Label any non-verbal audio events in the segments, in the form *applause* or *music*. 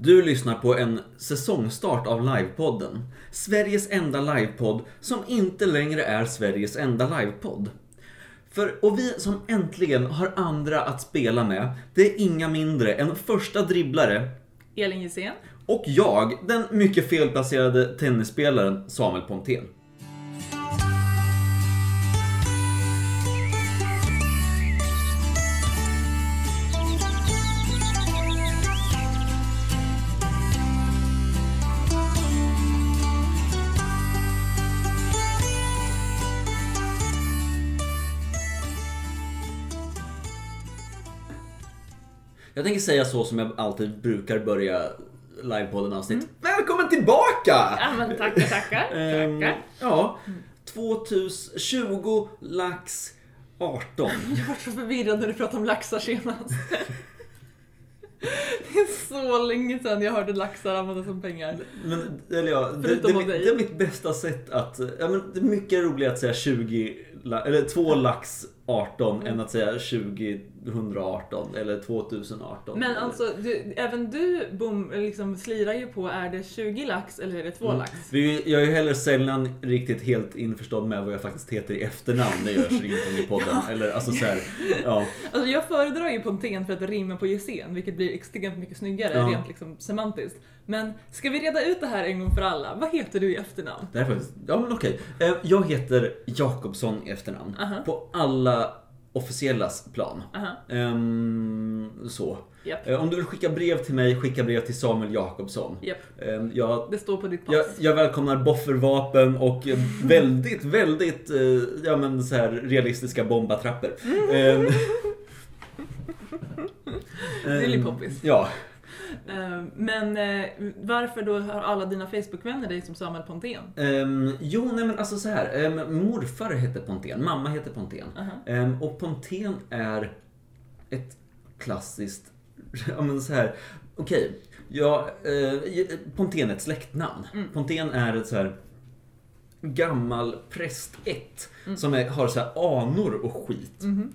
Du lyssnar på en säsongstart av Livepodden. Sveriges enda livepodd som inte längre är Sveriges enda livepodd. För, och vi som äntligen har andra att spela med, det är inga mindre än första dribblare Elin Gissén. och jag, den mycket felplacerade tennisspelaren Samuel Pontén. Jag tänker säga så som jag alltid brukar börja livepodden avsnitt. Välkommen tillbaka! Ja men tackar, tackar. Ehm, tackar. ja, 2020 lax 18. *laughs* Jag var så förvirrad när du pratade om laxar senast. *laughs* Det är så länge sedan jag hörde laxar användas som pengar. Men, eller ja, det, det, dig. det är mitt bästa sätt att... Ja, men det är mycket roligare att säga 20, la- eller 2 lax 18 Mm. än att säga 2018 eller 2018. Men alltså, du, även du bom, liksom slirar ju på, är det 20 lax eller är det 2 Mm. lax? Jag är ju heller sällan riktigt helt införstådd med vad jag faktiskt heter i efternamn när jag intrång i podden. Eller alltså så här, ja. Alltså jag föredrar ju Pontén för att det rimmar på Gissén, vilket blir extremt mycket snyggare Ja. rent liksom semantiskt. Men ska vi reda ut det här en gång för alla? Vad heter du i efternamn? Det här är faktiskt, ja men okej. Eh, Jag heter Jakobsson i efternamn. Aha. På alla officiellas plan. Aha, Ehm, så. japp. Eh, Om du vill skicka brev till mig, skicka brev till Samuel Jakobsson. Japp, Ehm, Jag, det står på ditt pass. jag, jag välkomnar boffervapen och *laughs* väldigt, väldigt eh, ja, men så här realistiska bombatrappor. Ehm, *laughs* Lily ehm, Poppis. Ja. Eh, Men eh, varför då har alla dina Facebookvänner dig som Samuel Pontén? Ehm, jo, nej men alltså så här. Um, morfar heter Pontén, mamma heter Pontén. Aha. Ehm, och Pontén är ett klassiskt, *laughs* ja men så här, okej. Ja, eh, Pontén är ett släktnamn. Mm. Pontén är ett så här gammal prästätt Mm. som är, har så här anor och skit. Mhm. Ehm,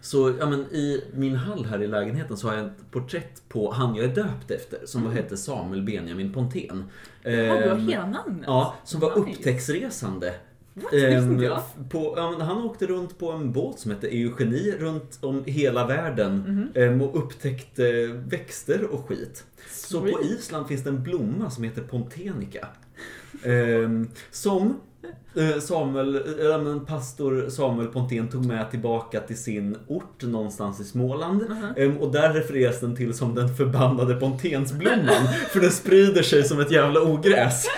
så ja, men i min hall här i lägenheten så har jag ett porträtt på han jag är döpt efter som Mm. hette Samuel Benjamin Pontén. Ja, du har hela namnet? Ja, som var Nice. upptäcktsresande. Inte jag. f- på, men han åkte runt på en båt som hette Eugeni runt om hela världen Mhm. ehm, och upptäckte växter och skit. Så på Sweet. Island finns det en blomma som heter Pontenica. Som Samuel, äh, men pastor Samuel Pontén tog med tillbaka till sin ort någonstans i Småland. Ehm, och där refereras den till som den förbannade Pontensblomman. för den sprider sig som ett jävla ogräs. *laughs*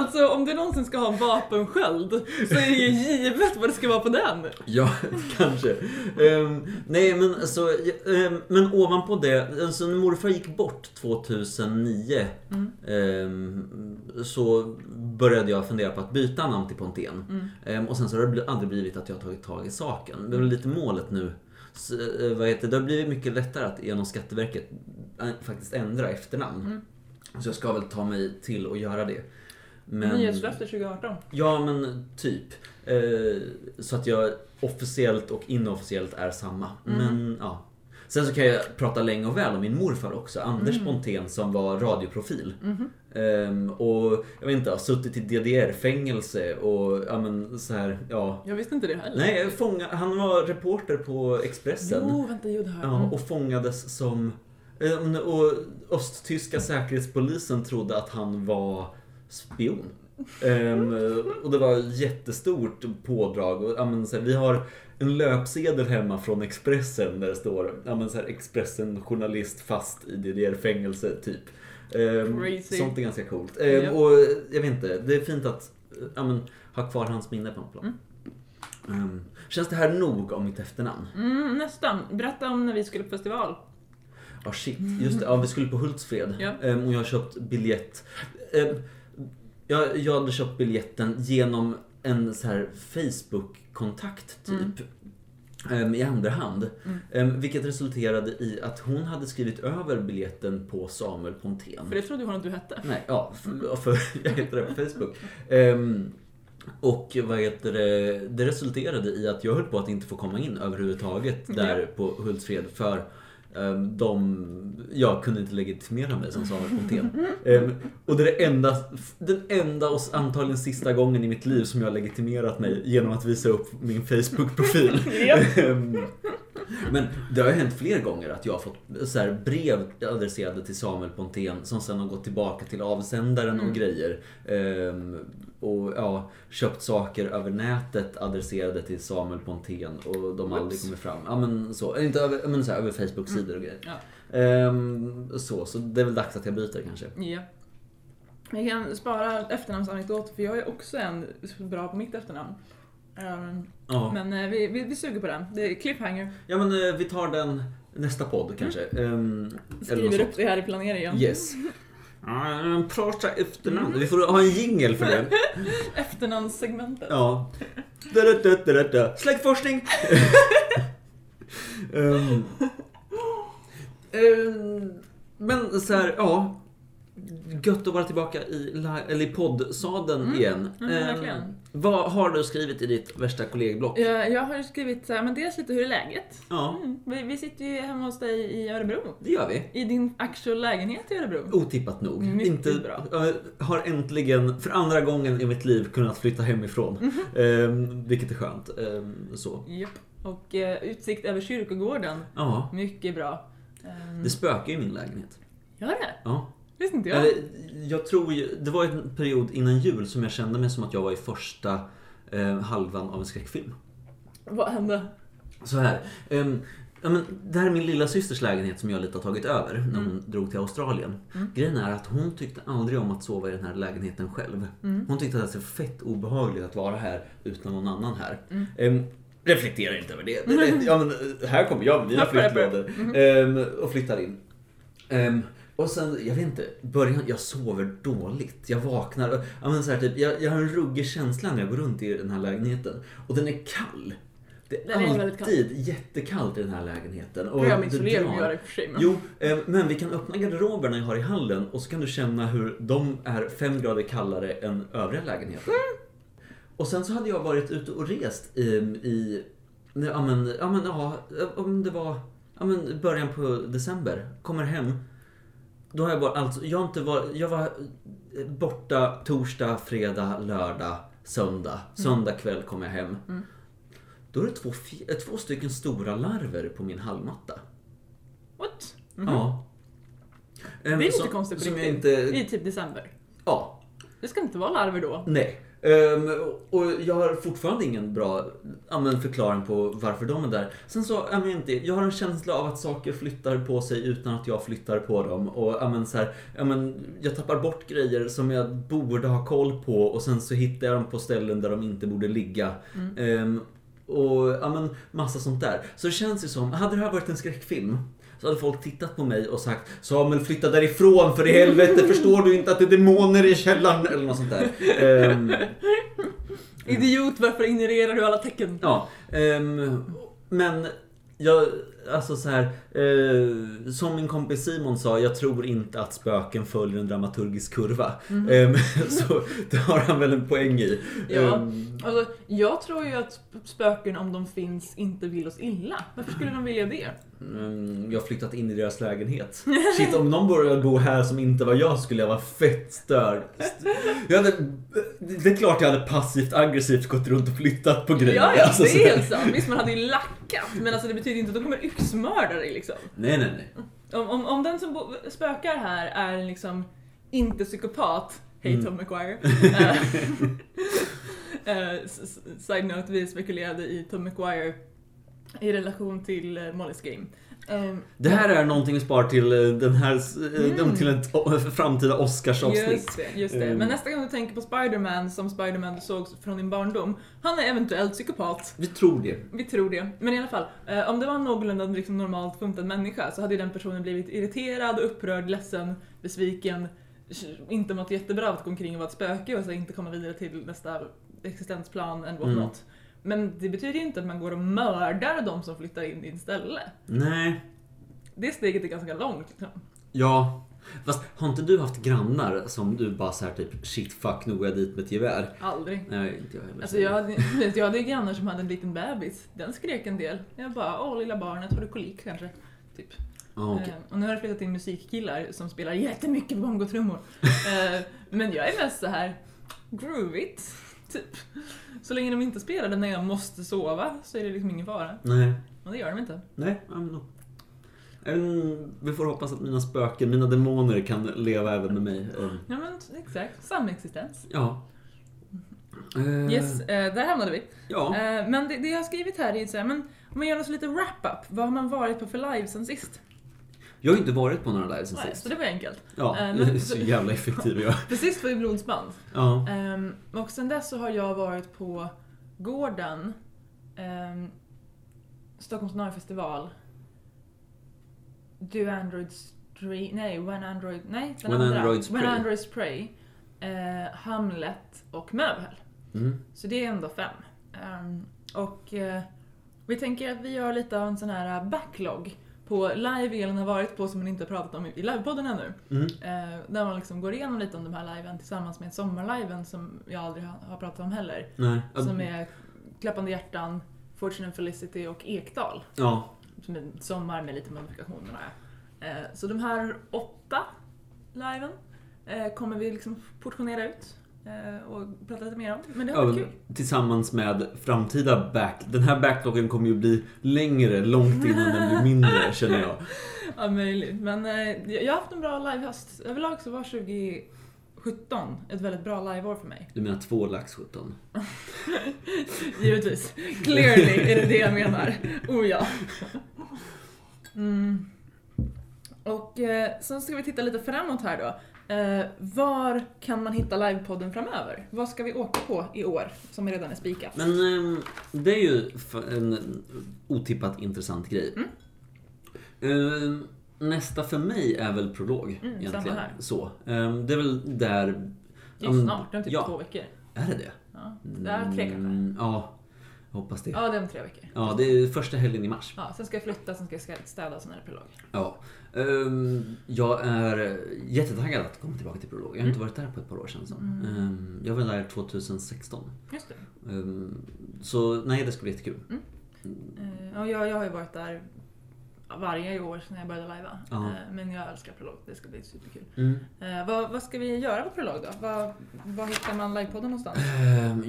Alltså om du någonsin ska ha en vapensköld så är det ju givet vad det ska vara på den. Ja, *laughs* kanske. Ehm, nej, men alltså, ehm, men ovanpå det, alltså när morfar gick bort 2009 Mm. ehm, så började jag fundera på att byta namn till Pontén. Mm. Och sen så har det aldrig blivit att jag har tagit tag i saken. Det är väl lite målet nu. Så, eh, vad heter, det det har blivit mycket lättare att genom Skatteverket eh, faktiskt ändra efternamn. Mm. Så jag ska väl ta mig till att göra det. Men... Nyhetslöfte 2018. Ja, men typ. Eh, så att jag officiellt och inofficiellt är samma. Mm. Men ja. Sen så kan jag prata länge och väl om min morfar också, Anders Mm. Pontén som var radioprofil. Mhm. Ehm, och jag vet inte, har suttit i DDR-fängelse och ja men så här, ja. Jag visste inte det heller. Nej, fånga, han var reporter på Expressen. Jo, vänta, jo det. Ja, Mm. och fångades som... eh, Och östtyska säkerhetspolisen trodde att han var spion. Ehm, och det var jättestort pådrag. Och, ja, så här, vi har en löpsedel hemma från Expressen där det står ja, så här, Expressen-journalist fast i DDR-fängelse, typ. Ehm, Crazy. sånt är ganska coolt. Ehm, Ja. Och jag vet inte, det är fint att ja, men, ha kvar hans minne på något plan. Ehm, känns det här nog om mitt efternamn? Mm, nästan. Berätta om när vi skulle på festival. Ja shit, just det. Ja, vi skulle på Hultsfred. Ehm, och jag har köpt biljett. Jag, jag hade köpt biljetten genom en så här Facebook-kontakt typ. ehm, I andra hand. Mm. Ehm, vilket resulterade i att hon hade skrivit över biljetten på Samuel Pontén. För det trodde hon att du hette. Nej, ja, för, för *laughs* jag heter det på Facebook. Ehm, och vad heter det, det resulterade i att jag höll på att inte få komma in överhuvudtaget där på Hultsfred för de, jag kunde inte legitimera mig som Samuel Pontén. Ehm, och det är det enda, den enda och antagligen sista gången i mitt liv som jag har legitimerat mig genom att visa upp min Facebook-profil. *laughs* Ehm, Men det har ju hänt fler gånger att jag har fått så här, brev adresserade till Samuel Pontén som sen har gått tillbaka till avsändaren Mm. och grejer. Ehm, och ja, köpt saker över nätet adresserade till Samuel Pontén och de aldrig Oops. kommer fram. Ja men så, inte över, men så här, över Facebook-sidor och grejer. Ja. Ehm, så, så det är väl dags att jag byter kanske. Ja. Jag kan spara efternamnsanekdoter för jag är också en bra på mitt efternamn. Ehm, Ja, Men eh, vi, vi, vi suger på den. Det är cliffhanger. ja men eh, vi tar den nästa podd kanske. Ehm, Mm. Skriver sånt. upp det här i planeringen. Yes. *laughs* Prata efternamn. Vi får ha en jingle för det. *laughs* Efternamnssegmentet. Ja. Da, da, da, da, da, da. Släktforskning! um, *laughs* um, men så här, ja. Gött att vara tillbaka i, eller i poddsadeln Mm. igen. Mm, verkligen. vad har du skrivit i ditt värsta kollegblock? Jag, jag har skrivit så här, men dels lite hur är läget? Ja, Mm. Vi, vi sitter ju hemma hos dig i Örebro. det gör vi. I din actual lägenhet i Örebro. Otippat nog. Mycket Inte, bra. jag har äntligen för andra gången i mitt liv kunnat flytta hemifrån. Mhm. Ehm, vilket är skönt. Ehm, så. Japp. Och eh, utsikt över kyrkogården. Ja, Mycket bra. Ehm, det spökar i min lägenhet. Gör det? Ja. Visste inte jag. Eller, jag tror ju, det var en period innan jul som jag kände mig som att jag var i första eh, halvan av en skräckfilm. Vad hände? Så här. ehm, ja, men, det här är min lilla systers lägenhet som jag lite har tagit över när hon Mm. drog till Australien. Mm. Grejen är att hon tyckte aldrig om att sova i den här lägenheten själv. Mm. Hon tyckte att det var fett obehagligt att vara här utan någon annan här. Mm. Ehm, reflektera inte över det. det, det *laughs* ja, men, eh, här kommer jag med mina flyttlådor ehm, och flyttar in. Ehm, och sen, jag vet inte, början, jag sover dåligt. Jag vaknar och, ja, men så här, typ, jag, jag har en ruggig känsla när jag går runt i den här lägenheten. Och den är kall. Det är, Den är väldigt kall. alltid jättekallt i den här lägenheten. Och Jag med det isolering drar. gör det för sig. Men... Jo, eh, men vi kan öppna garderoberna jag har i hallen och så kan du känna hur de är fem grader kallare än övriga lägenheter. Och sen så hade jag varit ute och rest i, i ja men, ja men ja, om det var ja, men början på december, kommer hem. Då har jag bara, alltså, jag har inte varit, jag var borta torsdag, fredag, lördag, söndag. Söndag kväll kom jag hem. Mm. Då är det två, fi- två stycken stora larver på min hallmatta. What? Mhm. Ja. Det är lite som, konstigt på riktigt. inte... I typ december. Ja, Det ska inte vara larver då. nej. Ehm, och jag har fortfarande ingen bra ja, men förklaring på varför de är där. Sen så, jag, inte, jag har en känsla av att saker flyttar på sig utan att jag flyttar på dem. Och ja, men, så här, ja, men, jag tappar bort grejer som jag borde ha koll på och sen så hittar jag dem på ställen där de inte borde ligga. Mm. Ehm, och ja, men, massa sånt där. Så det känns ju som, hade det här varit en skräckfilm så hade folk tittat på mig och sagt Samuel flytta därifrån för i helvete, förstår du inte att det är demoner i källaren? Eller något sånt där. Ehm, Idiot, varför ignorerar du alla tecken? ja, ehm, men jag, alltså så här, eh, som min kompis Simon sa, jag tror inte att spöken följer en dramaturgisk kurva. Mhm. Ehm, *laughs* så det har han väl en poäng i. Ja. Ehm, Alltså, jag tror ju att sp- spöken, om de finns, inte vill oss illa. Varför skulle de vilja det? Mm, jag har flyttat in i deras lägenhet. Shit, om någon började bo här som inte var jag skulle jag vara fett störd. Jag hade, det är klart jag hade passivt aggressivt gått runt och flyttat på grejer. Ja, ja, Alltså, det är helt sant. Visst, man hade ju lackat, men alltså det betyder inte att de kommer yxmörda dig liksom. Nej, nej, nej. Om, om, om den som bo- spökar här är liksom inte psykopat, hej Mm. Tom McGuire. *laughs* Eh, *laughs* eh, Side note, vi spekulerade i Tom McGuire i relation till uh, Molly's Game. Ehm, Det här är någonting vi sparar till eh, den här, eh, Mm. till o- *laughs* framtida Oscarsavsnitt. Just det, just det. Mm. Men nästa gång du tänker på Spider-Man som Spider-Man du såg från din barndom, han är eventuellt psykopat. Vi tror det. Vi tror det. Men i alla fall, eh, om det var en någorlunda liksom, normalt funtad människa så hade den personen blivit irriterad, upprörd, ledsen, besviken, inte mått jättebra av att gå omkring och vara ett spöke och så inte komma vidare till nästa existensplan and what Mm. Men det betyder ju inte att man går och mördar de som flyttar in i ställe. Nej. Det steget är ganska långt. Liksom. Ja. Fast har inte du haft grannar som du bara så här typ shit fuck nu går jag dit med ett gevär? Aldrig. Nej, inte jag heller. Alltså jag hade, *laughs* jag hade grannar som hade en liten bebis. Den skrek en del. Jag bara, åh lilla barnet, har du kolik kanske? Typ. Ja, okej. Eh, och nu har det flyttat in musikkillar som spelar jättemycket bongotrummor. *laughs* eh, men jag är mest så här groovigt, typ. Så länge de inte spelar det när jag måste sova så är det liksom ingen fara. Nej. Och det gör de inte. Nej, men då. Mm, Vi får hoppas att mina spöken, mina demoner kan leva även med mig. Mm. Ja men exakt, samexistens. Ja. Eh, Yes, eh, där hamnade vi. Ja. Eh, men det, det jag har skrivit här är så här, men om man gör något lite wrap-up, vad har man varit på för live sen sist? Jag har inte varit på några live sen sist. så det var enkelt. Ja, Eh, *laughs* men- är så jävla effektiv jag. Sist var ju blodsband. Ja. Ehm, och sen dess så har jag varit på Gården, um, Stockholms nöjesfestival, Do Androids Dream, nej, When Android, nej, den When andra. Androids When Pray. Androids Pray, eh, Hamlet och Möbel. Mm. Så det är ändå fem. Ehm, och eh, vi tänker att vi gör lite av en sån här backlog på live Elin har varit på som hon inte har pratat om i livepodden ännu. Mm. Eh, där man liksom går igenom lite om de här liven tillsammans med sommarliven som jag aldrig har, pratat om heller. Nej. Som är Klappande hjärtan, Fortune and Felicity och Ekdal. Ja. Som är sommar med lite modifikationer. Eh, så de här åtta liven eh, kommer vi liksom portionera ut och prata lite mer om. Men det har varit Ja, kul. Tillsammans med framtida back... Den här backloggen kommer ju bli längre långt innan den blir *laughs* mindre känner jag. Ja, möjligt. Men eh, jag har haft en bra livehöst. Överlag så var 2017 ett väldigt bra liveår för mig. Du menar två lax 17? *laughs* Givetvis. Clearly är det det jag menar. Oh ja. Mm. Och eh, sen ska vi titta lite framåt här då. Eh, var kan man hitta livepodden framöver? Vad ska vi åka på i år som redan är spikat? Men ehm, det är ju en otippat intressant grej. Mm. Ehm, nästa för mig är väl prolog Mm, egentligen. Så. Ehm, det är väl där... Det är men- snart, är typ ja. två veckor. Är det det? Ja, det är tre kanske. Mm, Ja, hoppas det. Ja, det är om tre veckor. Ja, det är första helgen i mars. Ja, sen ska jag flytta, sen ska jag städa, sen är det prolog. Ja. Ehm, jag är jättetaggad att komma tillbaka till prolog. Jag har inte Mm. varit där på ett par år sedan. Så. Ehm, jag var där 2016. Just det. Ehm, så nej, det ska bli jättekul. Eh, och jag, jag har ju varit där varje år sedan jag började lajva. Ja. Men jag älskar prolog, det ska bli superkul. Mm. Eh, vad, vad ska vi göra på prolog då? Vad, vad hittar man livepodden någonstans?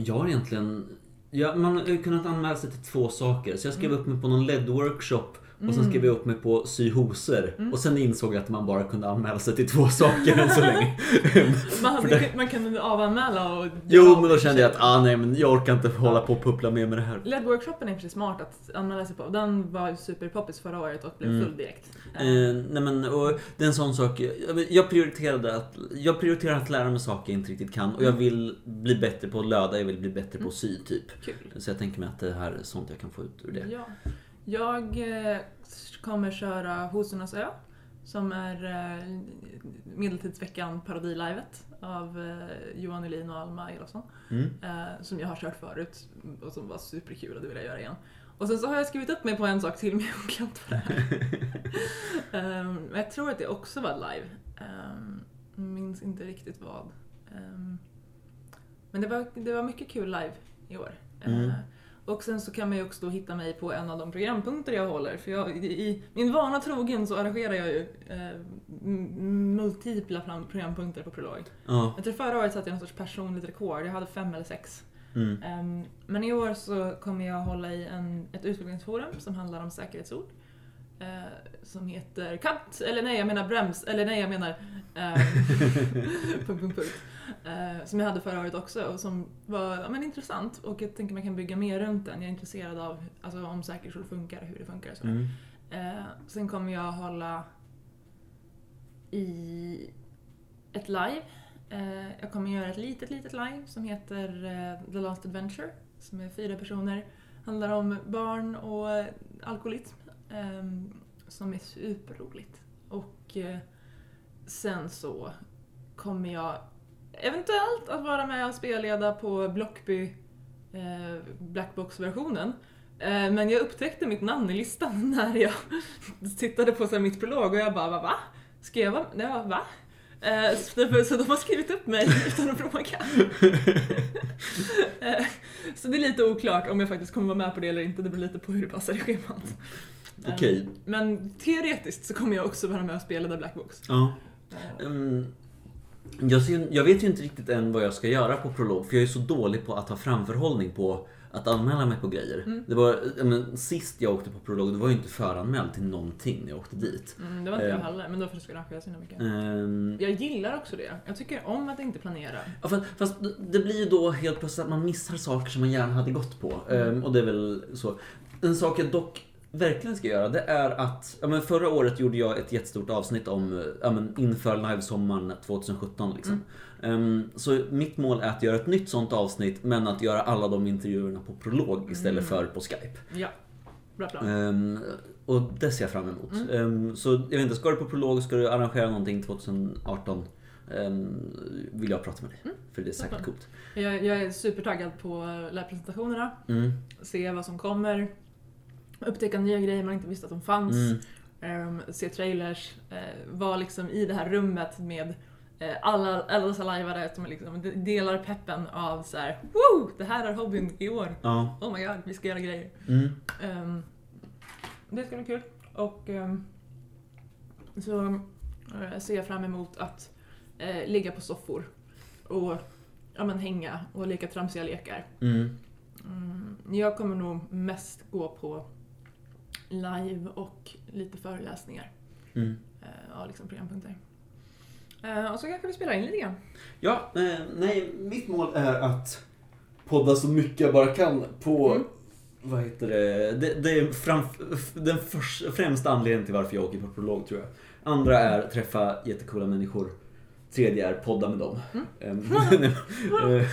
Jag har egentligen... Ja, man har kunnat anmäla sig till två saker. Så jag skrev upp mig på någon LED-workshop och sen skrev jag upp mig på sy hosor. Och sen insåg jag att man bara kunde anmäla sig till två saker än så länge. *laughs* Man, hade, man kan avanmäla och... jo, men då kände jag att ah, nej, men jag orkar inte hålla på och puppla mer med det här. LED-workshopen är precis smart att anmäla sig på. Den var superpoppis förra året och blev Mm. full direkt. Eh, nej men, och det är en sån sak. Jag, jag, prioriterade att, jag prioriterar att lära mig saker jag inte riktigt kan. Och jag vill bli bättre på att löda, jag vill bli bättre på att sy typ. Kul. Så jag tänker mig att det här är sånt jag kan få ut ur det. Ja. Jag eh, kommer köra Hosornas ö som är eh, Medeltidsveckan parodilivet av eh, Johan Elin och Alma Elofsson. Mm. Som jag har kört förut och som var superkul och det vill jag göra igen. Och sen så har jag skrivit upp mig på en sak till men jag har glömt vad det är. *laughs* um, jag tror att det också var live. Um, minns inte riktigt vad. Ehm, men det var, det var mycket kul live i år. Mm. Och sen så kan man ju också då hitta mig på en av de programpunkter jag håller. För jag, i, min vana trogen så arrangerar jag ju eh, multipla programpunkter på Prolog. Ja. Jag tror förra året satte jag någon sorts personligt rekord. Jag hade fem eller sex. Mm. Ehm, men i år så kommer jag hålla i en, ett utvecklingsforum som handlar om säkerhetsord. Eh, som heter katt, eller nej jag menar brems, eller nej jag menar ehm, *laughs* punkt, punkt, punkt. Eh, som jag hade förra året också och som var ja, men, intressant och jag tänker man kan bygga mer runt den. Jag är intresserad av alltså, om säkerhetsord funkar, hur det funkar och sådär. Mm. Eh, sen kommer jag hålla i ett live. Eh, jag kommer göra ett litet, litet live som heter eh, The Last Adventure. Som är fyra personer. Handlar om barn och eh, alkoholism. Eh, som är superroligt. Och eh, sen så kommer jag eventuellt att vara med och spelleda på Blockby eh, Blackbox-versionen. Eh, Men jag upptäckte mitt namn i listan *laughs* när jag tittade på så mitt prolog och jag bara va? va? Ska jag vara ja, va? Eh, Så så de har skrivit upp mig *laughs* utan att fråga. *laughs* Eh, Så det är lite oklart om jag faktiskt kommer vara med på det eller inte. Det beror lite på hur det passar i schemat. Okej. Men teoretiskt så kommer jag också vara med och spela The Black Box. Ja. Mm, jag, ser, jag vet ju inte riktigt än vad jag ska göra på prolog för jag är så dålig på att ha framförhållning på att anmäla mig på grejer. Mm. Det var, men, sist jag åkte på prolog, då var jag inte föranmäld till någonting när jag åkte dit. Mm, det var inte jag Eh. heller, men då för att det skulle arrangeras så mycket. Ehm, Jag gillar också det. Jag tycker om att inte planera. Ja, fast, fast det blir ju då helt plötsligt att man missar saker som man gärna hade gått på. Ehm, och det är väl så. En sak jag dock verkligen ska göra, det är att... Ja, men förra året gjorde jag ett jättestort avsnitt om ja, men inför livesommaren 2017. Liksom. Ehm, så mitt mål är att göra ett nytt sånt avsnitt, men att göra alla de intervjuerna på prolog istället för på Skype. Ja, bra plan. Ehm, och det ser jag fram emot. Mm. Ehm, så jag vet inte, ska du på prolog, ska du arrangera någonting 2018? ehm, vill jag prata med dig. Mm. För det är säkert coolt. Jag, jag är supertaggad på lärpresentationerna. Mm. Se vad som kommer. Upptäcka nya grejer man inte visste att de fanns. Mm. Ehm, se trailers. Uh, vara liksom i det här rummet med eh, alla, alla dessa lajvare som liksom de- delar peppen av så här: Woo! Det här är hobbyn i år. Ja. Oh my god, vi ska göra grejer. Mm. Ehm, det ska bli kul. Och ehm, så eh, ser jag fram emot att eh, ligga på soffor och ja, men, hänga och leka tramsiga lekar. Mm. Mm, jag kommer nog mest gå på live och lite föreläsningar Mm. eh, av liksom programpunkter. Eh, och så kanske vi spelar in lite grann. Ja, nej, mitt mål är att podda så mycket jag bara kan på Mm. Vad heter det? Det, det är fram, den främsta anledningen till varför jag åker på prolog tror jag. Andra är träffa jättecoola människor. Tredje är podda med dem. Mm. Ehm, *laughs* *laughs* eh,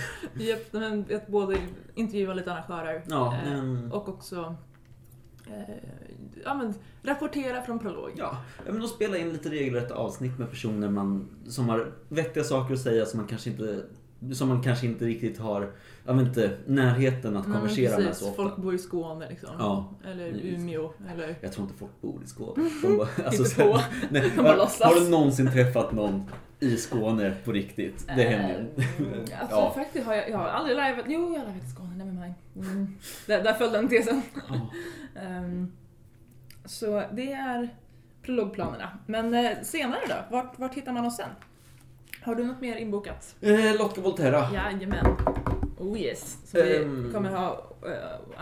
Japp, men att både intervjua lite arrangörer ja, och också Eh, ja, men, rapportera från prolog. ja, men att spela in lite regelrätta avsnitt med personer man, som har vettiga saker att säga som man kanske inte som man kanske inte riktigt har, jag vet inte, närheten att konversera med precis. så ofta. Folk bor i Skåne liksom. Ja. Eller. Umeå. Eller... Jag tror inte folk bor i Skåne. *laughs* De bara, alltså, Inte på. *laughs* nej, De bara har, låtsas. har du någonsin träffat någon i Skåne på riktigt? Det händer ju. Eh, *laughs* Alltså Ja. faktiskt har jag, jag har aldrig liveat, jo jag har liveat i Skåne, never mind. Mm. Där, där föll den tesen. Ja. Ehm, så det är prologplanerna. Men eh, senare då? Vart, vart hittar man oss sen? Har du något mer inbokat? Eh, Lotta Volterra. Jajamän. Oh yes. Som vi Ehm. kommer ha eh,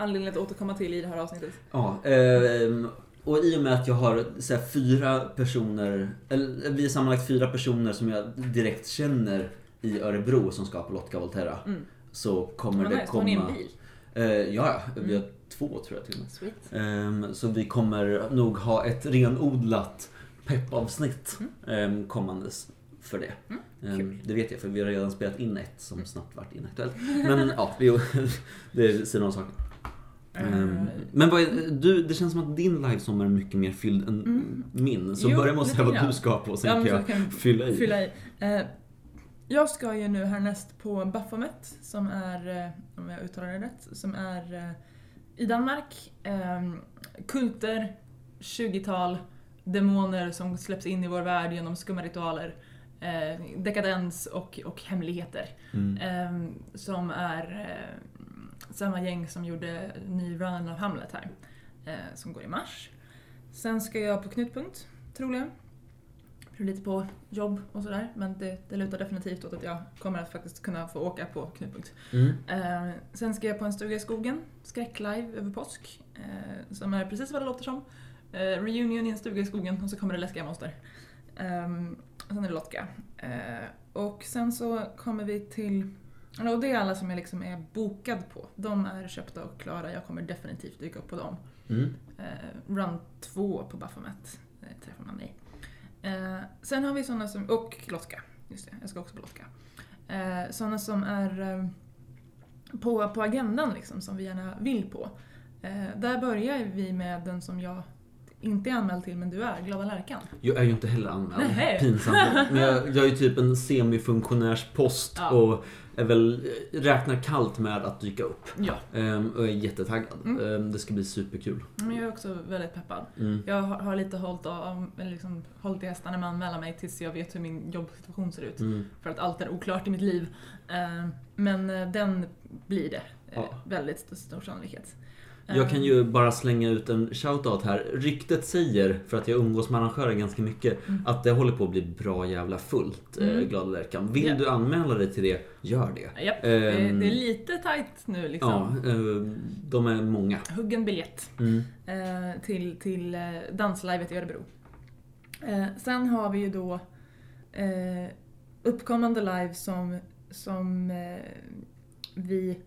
anledning att återkomma till i det här avsnittet. Ja, ehm, och i och med att jag har så här, fyra personer, eller vi är sammanlagt fyra personer som jag direkt känner i Örebro som ska på Lotka Volterra. Mm. Så kommer Vad det nice, har ni en komma... bil? Eh, ja, vi har Mm. två tror jag till och med. Sweet. Ehm, Så vi kommer nog ha ett renodlat peppavsnitt ehm, kommandes för det. Mm, Ehm. Det vet jag för vi har redan spelat in ett som snabbt vart inaktuellt. *laughs* Men ja, vi, *laughs* det säger någon sak. Ehm, Eh, Men är, du, det känns som att din livesommar är mycket mer fylld än Mm. min. Så Jo, börja med att säga vad du ska på, sen Ja, kan jag kan fylla i. fylla i. Eh, jag ska ju nu härnäst på Baphomet, som är, eh, om jag uttalar det rätt, som är eh, i Danmark. Eh, kulter, 20-tal, demoner som släpps in i vår värld genom skumma ritualer. Eh, dekadens och, och hemligheter. Mm. Eh, som är eh, samma gäng som gjorde ny run av Hamlet här. Eh, som går i mars. Sen ska jag på Knutpunkt, troligen. Beror lite på jobb och sådär, men det, det lutar definitivt åt att jag kommer att faktiskt kunna få åka på Knutpunkt. Mm. Eh, sen ska jag på en stuga i skogen, skräcklive över påsk, eh, som är precis vad det låter som. Eh, reunion i en stuga i skogen och så kommer det läskiga monster. Um, sen är det Lotka. Eh, och sen så kommer vi till, och det är alla som jag liksom är bokad på. De är köpta och klara, jag kommer definitivt dyka upp på dem. Mm. Eh, run 2 på Baphomet eh, träffar man mig. Eh, sen har vi sådana som, och Lotka, just det, jag ska också på Lotka. Eh, sådana som är på, på agendan liksom, som vi gärna vill på. Där börjar vi med den som jag inte är anmäld till, men du är, Glada Lärkan. Jag är ju inte heller anmäld. Nähä. Pinsamt. Men jag, jag är ju typ en semifunktionärspost Ja. och är väl, räknar kallt med att dyka upp. Ja. Ehm, och jag är jättetaggad. Mm. Ehm, det ska bli superkul. Men jag är också väldigt peppad. Mm. Jag har, har lite hållit, av, liksom, hållit i hästarna med att anmäla mig tills jag vet hur min jobbsituation ser ut. Mm. För att allt är oklart i mitt liv. Eh, Men eh, den blir det. Eh, Ja. Väldigt st- stor sannolikhet. Jag kan ju bara slänga ut en shoutout här. Ryktet säger, för att jag umgås med arrangörer ganska mycket, Mm. att det håller på att bli bra jävla fullt, eh, Mm. Glada Lärkan. Vill Ja. du anmäla dig till det, gör det. Är- Ehm, det är lite tight nu liksom. Ja, eh, de är många. Hugg en biljett Mm. eh, till, till eh, danslivet i Örebro. Eh, sen har vi ju då eh, uppkommande live som, som eh, vi,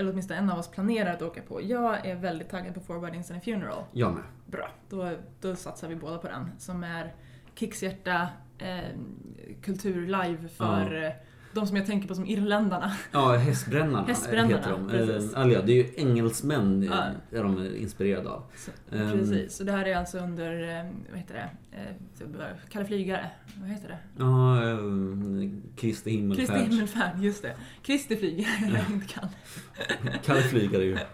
eller åtminstone en av oss, planerar att åka på. Jag är väldigt taggad på Four Weddings and a Funeral. Jag med. Bra, då, då satsar vi båda på den. Som är Kicks-hjärta eh, kulturlive för eh, de som jag tänker på som irländarna. Ja, Hästbrännarna, Hästbrännarna, heter de. precis. Eh, ja, det är ju engelsmän eh, Ja. är de inspirerade av. Så, Ehm. Precis, så det här är alltså under, eh, vad heter det, Kalle Flygare, vad heter det? Ja, eh, Kristi Kristi himmelfärd. himmelfärd, just det. Kristi Flygare, *laughs* jag inte kan. *laughs* Kalle Flygare ju. *laughs*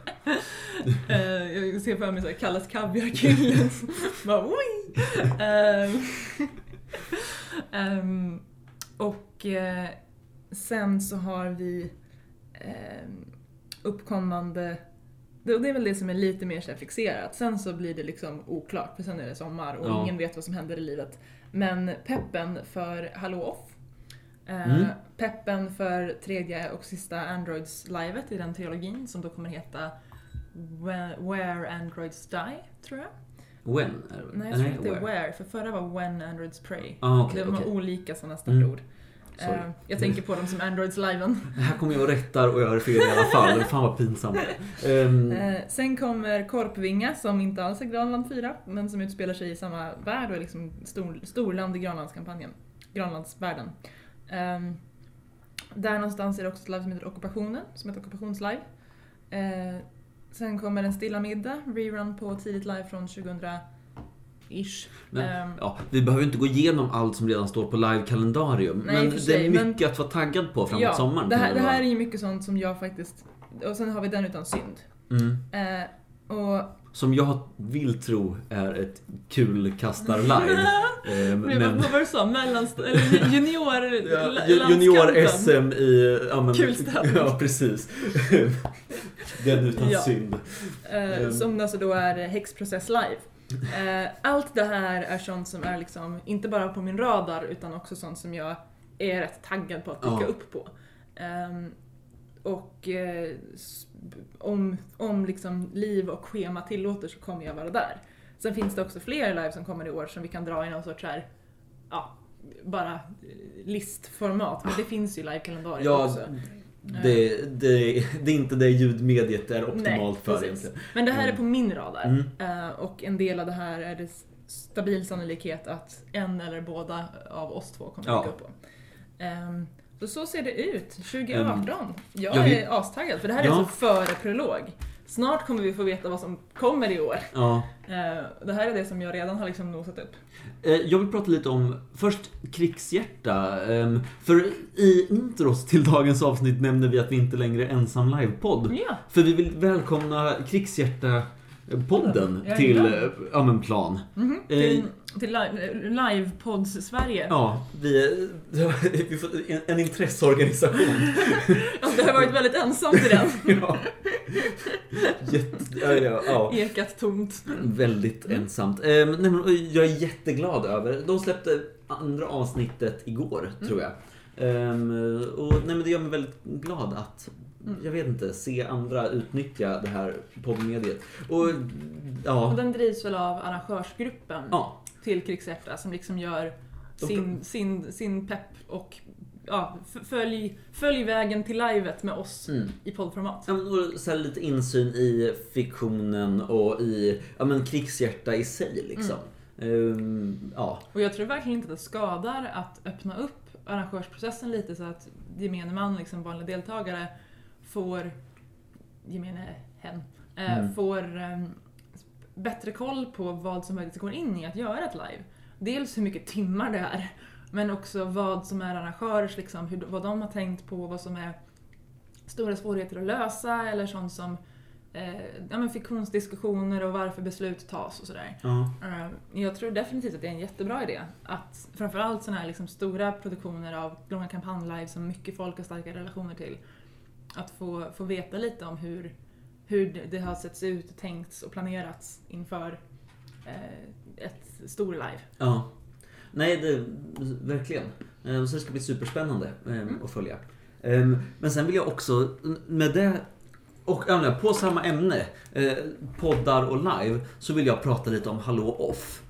Jag ser för mig såhär, Kalles kaviarkillen. Bara oj! Ehm, och sen så har vi ehm, uppkommande och det är väl det som är lite mer så fixerat. Sen så blir det liksom oklart för sen är det sommar och Ja. ingen vet vad som händer i livet. Men peppen för Hallå Off. Eh, Mm. Peppen för tredje och sista Androids-livet i den trilogin som då kommer heta Where Androids Die, tror jag. When? Nej, jag tror att det är where. För förra var When Androids Pray. Ah, okej, det var okej. olika sådana Mm. Sorry. Eh, jag tänker på dem som Androids-liven. *laughs* Här kommer jag och rättar och gör fel i alla fall. Fan vad pinsamt. Um, sen kommer Korpvinga som inte alls är Granland 4, men som utspelar sig i samma värld och är liksom stor, storland i Granlandskampanjen. Granlandsvärlden. Ehm, där någonstans är det också ett live som heter Ockupationen, som heter Ockupationslive. Eh, sen kommer En stilla middag, rerun på tidigt live från 2000-ish. Men, Ehm, ja, vi behöver inte gå igenom allt som redan står på live-kalendarium. Men det är mycket men- att vara taggad på framåt sommaren. det här, det här är ju mycket sånt som jag faktiskt... Och sen har vi Den utan synd. mm. Eh, och Som jag vill tro är ett kul kastar-live. *laughs* Ehm, Men, Vad var det så? Mellanst... Eller junior... Ja, la- ju- junior landskampen. SM i... Ja, men. *laughs* Ja, precis. *laughs* Den utan Ja. synd. Eh, Mm. som alltså då är Häxprocess live. Eh, allt det här är sånt som är liksom, inte bara på min radar, utan också sånt som jag är rätt taggad på att dyka Ja. upp på. Ehm, och eh, om, om liksom liv och schema tillåter så kommer jag vara där. Sen finns det också fler live som kommer i år som vi kan dra i någon sorts här, ja, bara eh, listformat. Men det finns ju live-kalendarier Ja, också. Det, det, det är inte det ljudmediet är optimalt Nej, för egentligen. Men det här är Mm. på min radar. Mm. Eh, och en del av det här är det stabil sannolikhet att en eller båda av oss två kommer Ja. dyka upp på. Ehm, så så ser det ut 2018. jag ja, vi- är astaggad för det här är Ja. alltså före prolog. Snart kommer vi få veta vad som kommer i år. Ja. Eh, det här är det som jag redan har liksom nosat upp. Eh, Jag vill prata lite om, först krigshjärta. Ehm, För i intros till dagens avsnitt nämnde vi att vi inte längre är ensam livepodd. Ja, För vi vill välkomna Krigshjärta-podden Ja, till ja. eh, ja, men plan. mhm. till, till live, livepods Sverige. Ja, vi, *laughs* vi får en, en intresseorganisation. *laughs* Alltså, det har varit väldigt ensamt i den. *laughs* ja. Jätte, ja, ja, ja. Ekat tomt. Väldigt Mm. ensamt. Ehm, nej, men jag är jätteglad över, de släppte andra avsnittet igår, Mm. tror jag. Ehm, och nej, men det gör mig väldigt glad att, Mm. jag vet inte, se andra utnyttja det här poddmediet. Och ja, Och den drivs väl av arrangörsgruppen ja, till Krigshjärta som liksom gör sin, sin, sin pepp och ja, följ, följ vägen till livet med oss mm. i poddformat. Ja, och så lite insyn i fiktionen och i ja, men, krigshjärta i sig liksom. Ehm, ja. Och jag tror verkligen inte att det skadar att öppna upp arrangörsprocessen lite så att gemene man, liksom vanliga deltagare, får, gemene hen, eh, Mm. får eh, bättre koll på vad som faktiskt går in i att göra ett live. Dels hur mycket timmar det är, men också vad som är arrangörers, liksom, hur, vad de har tänkt på, vad som är stora svårigheter att lösa eller sånt som eh, ja, men fiktionsdiskussioner och varför beslut tas och sådär. ja. Eh, Jag tror definitivt att det är en jättebra idé. Att framförallt sådana här liksom stora produktioner av långa kampanjlive som mycket folk har starka relationer till. Att få, få veta lite om hur, hur det- har setts ut, tänkts och planerats inför eh, ett stor live. Ja. Nej, det, verkligen. Eh, Så det ska bli superspännande eh, att följa. Eh, Men sen vill jag också, med det och på samma ämne, eh, poddar och live, så vill jag prata lite om Hallå Off.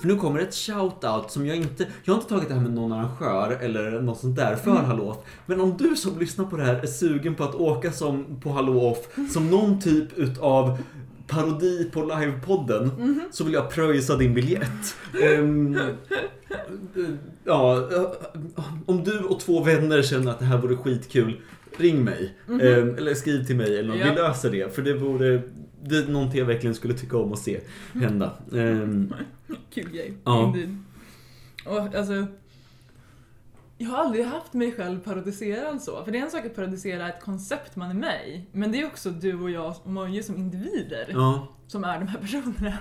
För nu kommer ett shout-out som jag inte, jag har inte tagit det här med någon arrangör eller något sånt där för Hallå Off. Men om du som lyssnar på det här är sugen på att åka som, på Hallå Off som någon typ utav parodi på livepodden så vill jag pröjsa din biljett. Ehm, *laughs* ja, eh, om du och två vänner känner att det här vore skitkul, ring mig. Ehm, eller skriv till mig eller. Ja. Vi löser det. För det vore det är någonting jag verkligen skulle tycka om att se hända. Ehm, *laughs* Kul grej. Ja. Och alltså, jag har aldrig haft mig själv parodiserad så. För det är en sak att parodisera ett koncept man är med i. Men det är också du och jag och Moje som individer ja. som är de här personerna.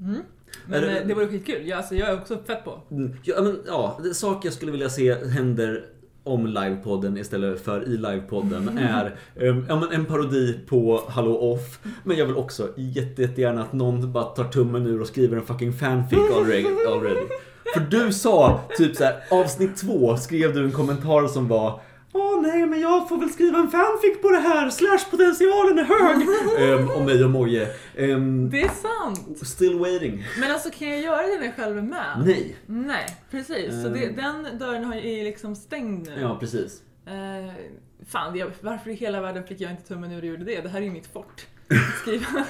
Mm. Men det- det, det vore skitkul. Jag, alltså, jag är också fett på. Mm, Ja, men, ja, saker jag skulle vilja se händer om livepodden istället för i livepodden är um, ja, men en parodi på Hallå Off. Men jag vill också jätte, jättegärna att någon bara tar tummen ur och skriver en fucking fanfic already. already. För du sa typ så här, avsnitt två skrev du en kommentar som var Åh nej, men jag får väl skriva en fanfic på det här, slash potentialen är hög. um, *laughs* om mig och Moje. Um, Det är sant! still waiting. Men alltså kan jag göra det när jag själv är med? Nej. Nej, precis. Så det, Mm. den dörren har- är liksom stängd nu. Ja, precis. Eh, fan, jag, varför i hela världen fick jag inte tummen ur och gjorde det? Det här är ju mitt fort. *laughs* Skriva *laughs*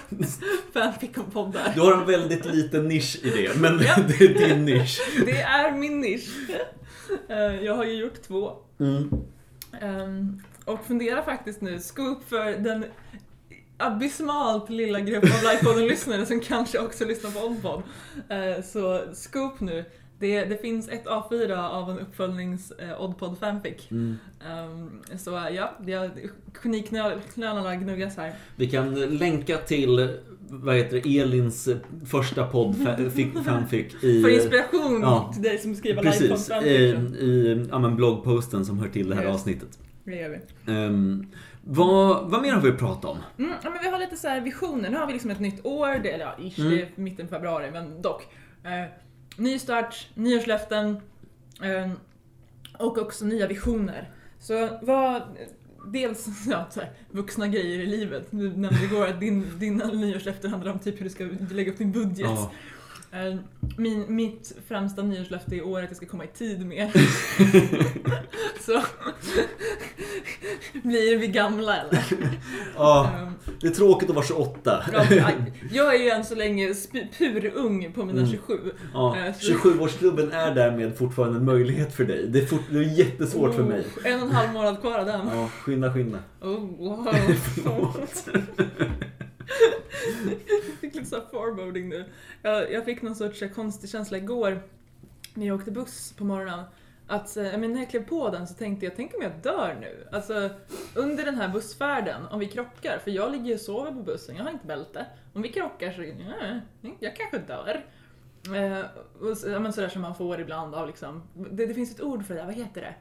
fanfic om poddar. Du har en väldigt liten nisch i det, men Ja. det är din nisch. Det är min nisch. Eh, jag har ju gjort två. Mm. Um, och funderar faktiskt nu, scoop för den abysmalt lilla grupp av Lifepodden-lyssnare som kanske också lyssnar på Oddpod. Uh, så scoop nu. Det, det finns ett A4 av en uppföljnings eh, Oddpod fanfic. Mm. Ehm, så eh, ja, jag- geniknölarna gnuggas här. Vi kan länka till vad heter det, Elins första podd, *laughs* fanfic i... För inspiration ja. till dig som skriver Precis, i, fanfiction. i ja, men bloggposten som hör till det här Yes. avsnittet. Det gör vi. Um, vad, vad mer har vi pratat om? Mm, ja, men vi har lite så här visioner. Nu har vi liksom ett nytt år, det, eller ja, ish, Mm. det är mitten februari, men dock. Eh, ny start, nyårslöften eh, och också nya visioner. Så vad, dels *laughs* ja, så här, vuxna grejer i livet. Du nämnde igår att din, dina nyårslöften handlar om typ hur du ska lägga upp din budget. Ja. Eh, Min, mitt främsta nyårslöfte i år är att jag ska komma i tid mer. *laughs* Så blir vi gamla eller? Ja, Ehm, det är tråkigt att vara 28. Ja, aj, jag är ju än så länge purung på mina Mm. 27. Ja, Eh, så- 27-årsklubben är därmed fortfarande en möjlighet för dig. Det är, fort, det är jättesvårt för mig. Oh, en och en halv månad kvar av den. Ja, skynda, skynda. Oh, wow. *laughs* Jag fick lite såhär foreboding nu. Jag, jag fick någon sorts eh, konstig känsla igår när jag åkte buss på morgonen. Att eh, men när jag klev på den så tänkte jag, tänk om jag dör nu? Alltså under den här bussfärden, om vi krockar, för jag ligger ju och sover på bussen, jag har inte bälte. Om vi krockar så, nej, jag kanske dör. Eh, och så, ja, men sådär som man får ibland av liksom, det, det finns ett ord för det, vad heter det?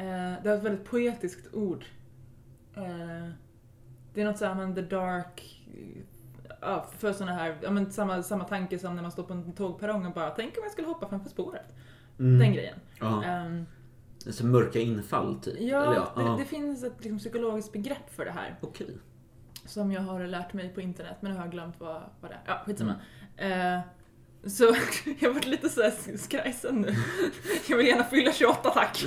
Eh, det är ett väldigt poetiskt ord. Eh, det är något såhär, men the dark, ja, för såna här, ja men samma, samma tanke som när man står på en tågperrong och bara, tänk om jag skulle hoppa framför spåret. Mm. Den grejen. Ja. Ehm, Så mörka infall typ? ja, Eller ja, det, ja. det finns ett liksom, psykologiskt begrepp för det här. Okej. Som jag har lärt mig på internet, men nu har jag glömt vad, vad det är. Ja, skitsamma. Mm. Eh, så *laughs* jag har varit lite såhär skrajsen nu. Jag vill gärna fylla 28, tack! *laughs*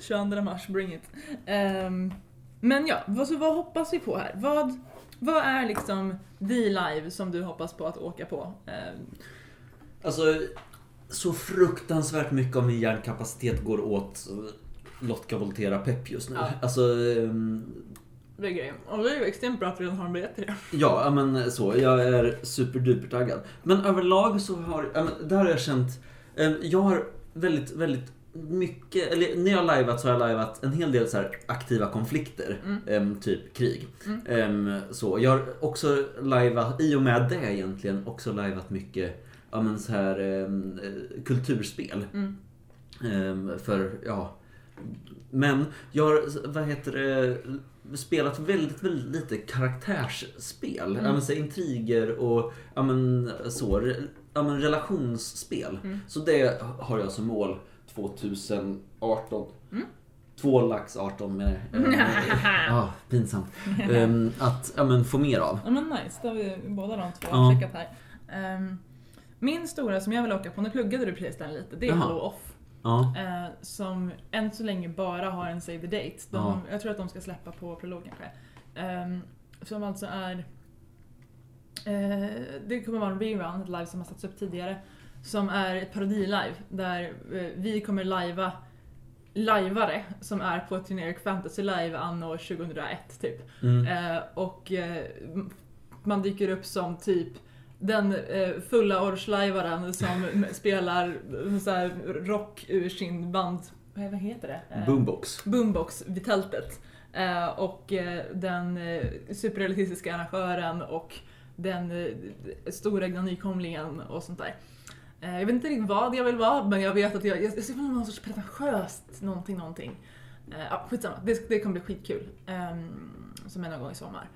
22 mars, bring it. Ehm, men ja, vad, så vad hoppas vi på här? Vad, vad är liksom the live som du hoppas på att åka på? Ehm, Alltså, så fruktansvärt mycket av min hjärnkapacitet går åt Lotka Voltera Pepp just nu. Ja. Alltså, ehm, det är grejen. Och det är ju extremt bra att vi redan har en biljett till det. ja, men så. Jag är superduper taggad. Men överlag så har, men där har jag känt, ehm, jag har väldigt, väldigt mycket, eller när jag har liveat så har jag liveat en hel del så aktiva konflikter, Mm. ehm, typ krig. Mm. Ehm, så. Jag har också liveat, i och med det egentligen, också liveat mycket ja, men så här, eh, kulturspel. Mm. För, ja, Men jag har, vad heter det, spelat väldigt, väldigt lite karaktärsspel. Mm. Ja, men, så, här, intriger och ja, men, så, ja, men, relationsspel. Mm. Så det har jag som mål 2018. Mm. Två lax 18 med *laughs* Ja, pinsamt. *laughs* Ehm, att ja, men, få mer av. Ja men nice, då har vi båda de två Ja. checkat här. Ehm, min stora som jag vill åka på, nu pluggade du precis den lite, det är Jaha. Halo Off. Ja. Eh, som än så länge bara har en save the date. De, Ja. Jag tror att de ska släppa på prolog kanske. Ehm, som alltså är... Eh, det kommer vara en rerun, ett live som har satts upp tidigare. Som är ett parodi-live där eh, vi kommer livea lajvare som är på ett generic fantasy live anno 2001 typ. Mm. Eh, och eh, man dyker upp som typ den eh, fulla orrslajvaren som *laughs* spelar så här, rock ur sin band... Vad heter det? Eh, Boombox. boombox vid tältet. Och den superrealistiska arrangören och den storögda nykomlingen och sånt där. Eh, jag vet inte riktigt vad jag vill vara men jag vet att jag, jag, jag vara någon sorts pretentiöst någonting någonting. Eh, ja, skitsamma, det, det kommer bli skitkul. Ehm, som är någon gång i sommar.